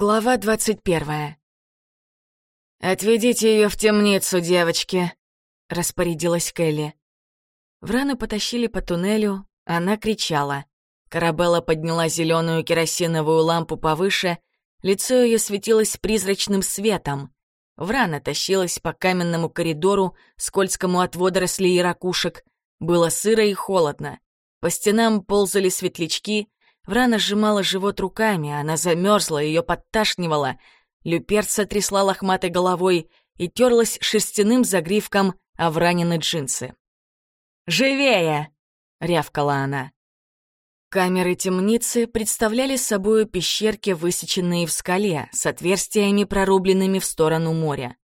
Глава двадцать первая. «Отведите ее в темницу, девочки», — распорядилась Келли. Врану потащили по туннелю, она кричала. Карабелла подняла зеленую керосиновую лампу повыше, лицо ее светилось призрачным светом. Врана тащилась по каменному коридору, скользкому от водорослей и ракушек. Было сыро и холодно. По стенам ползали светлячки, Врана сжимала живот руками, она замерзла, ее подташнивала. Люперца трясла лохматой головой и терлась шерстяным загривком о вранины джинсы. «Живее!» — рявкала она. Камеры темницы представляли собой пещерки, высеченные в скале, с отверстиями, прорубленными в сторону моря.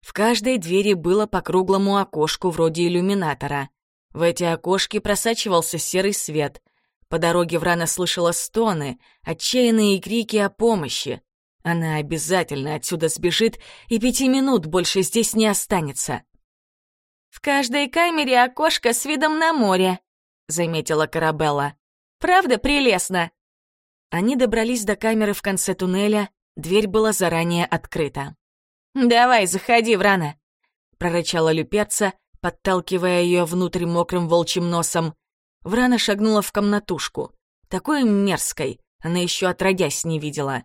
В каждой двери было по круглому окошку вроде иллюминатора. В эти окошки просачивался серый свет. По дороге Врана слышала стоны, отчаянные крики о помощи. Она обязательно отсюда сбежит, и пяти минут больше здесь не останется. «В каждой камере окошко с видом на море», — заметила Карабелла. «Правда прелестно?» Они добрались до камеры в конце туннеля, дверь была заранее открыта. «Давай, заходи, Врана», — прорычала Люперца, подталкивая ее внутрь мокрым волчьим носом. Врана шагнула в комнатушку. Такой мерзкой она еще отродясь не видела.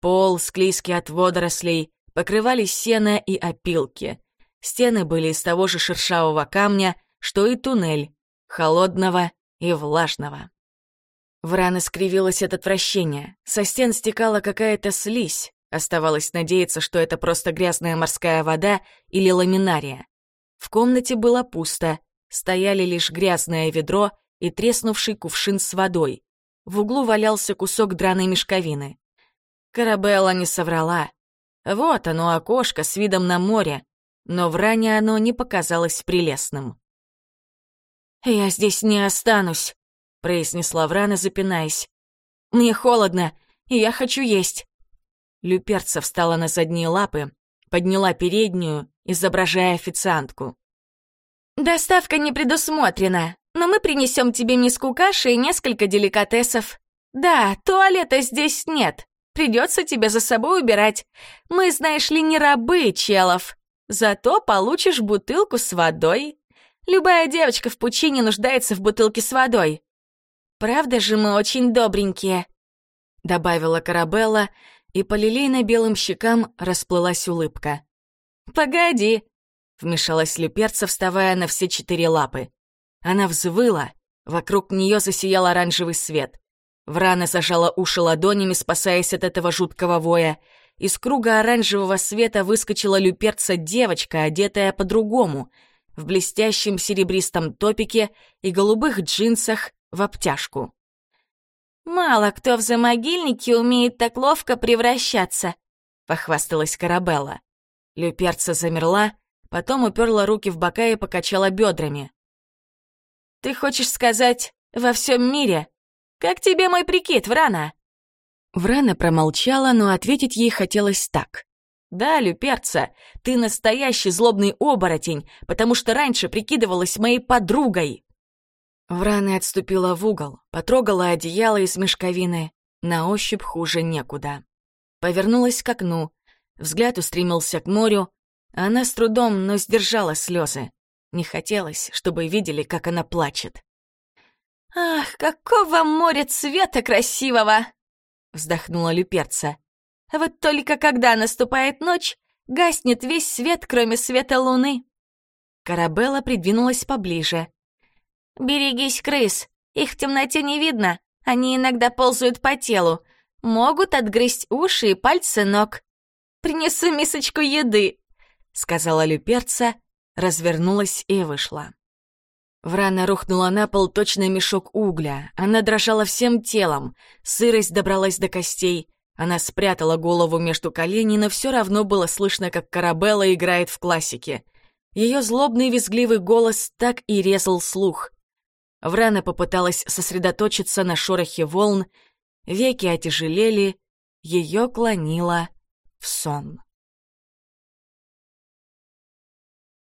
Пол, склизкий от водорослей, покрывали сено и опилки. Стены были из того же шершавого камня, что и туннель, холодного и влажного. Врана скривилась от отвращения. Со стен стекала какая-то слизь. Оставалось надеяться, что это просто грязная морская вода или ламинария. В комнате было пусто, стояли лишь грязное ведро и треснувший кувшин с водой. В углу валялся кусок драной мешковины. Карабелла не соврала. Вот оно, окошко с видом на море, но в ране оно не показалось прелестным. «Я здесь не останусь», — произнесла Врана, запинаясь. «Мне холодно, и я хочу есть». Люперца встала на задние лапы, подняла переднюю, изображая официантку. «Доставка не предусмотрена но мы принесем тебе миску каши и несколько деликатесов. Да, туалета здесь нет. Придется тебе за собой убирать. Мы, знаешь ли, не рабы челов. Зато получишь бутылку с водой. Любая девочка в пучине нуждается в бутылке с водой. Правда же мы очень добренькие?» Добавила Карабелла, и по лилейно-белым щекам расплылась улыбка. «Погоди!» — вмешалась Люперца, вставая на все четыре лапы. Она взвыла, вокруг нее засиял оранжевый свет. Врана зажала уши ладонями, спасаясь от этого жуткого воя. Из круга оранжевого света выскочила люперца девочка, одетая по-другому, в блестящем серебристом топике и голубых джинсах в обтяжку. «Мало кто в замогильнике умеет так ловко превращаться», — похвасталась Карабелла. Люперца замерла, потом уперла руки в бока и покачала бедрами. Ты хочешь сказать, во всем мире? Как тебе мой прикид, Врана?» Врана промолчала, но ответить ей хотелось так. «Да, Люперца, ты настоящий злобный оборотень, потому что раньше прикидывалась моей подругой!» Врана отступила в угол, потрогала одеяло из мешковины. На ощупь хуже некуда. Повернулась к окну. Взгляд устремился к морю. Она с трудом, но сдержала слезы. Не хотелось, чтобы видели, как она плачет. «Ах, какого моря цвета красивого!» — вздохнула Люперца. «Вот только когда наступает ночь, гаснет весь свет, кроме света луны». Карабелла придвинулась поближе. «Берегись крыс, их в темноте не видно, они иногда ползают по телу, могут отгрызть уши и пальцы ног. Принесу мисочку еды», — сказала Люперца, развернулась и вышла. Врана рухнула на пол точно мешок угля. Она дрожала всем телом. Сырость добралась до костей. Она спрятала голову между коленей, но все равно было слышно, как Карабелла играет в классике. Ее злобный визгливый голос так и резал слух. Врана попыталась сосредоточиться на шорохе волн. Веки отяжелели. Ее клонило в сон.